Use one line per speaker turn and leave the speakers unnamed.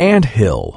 anthill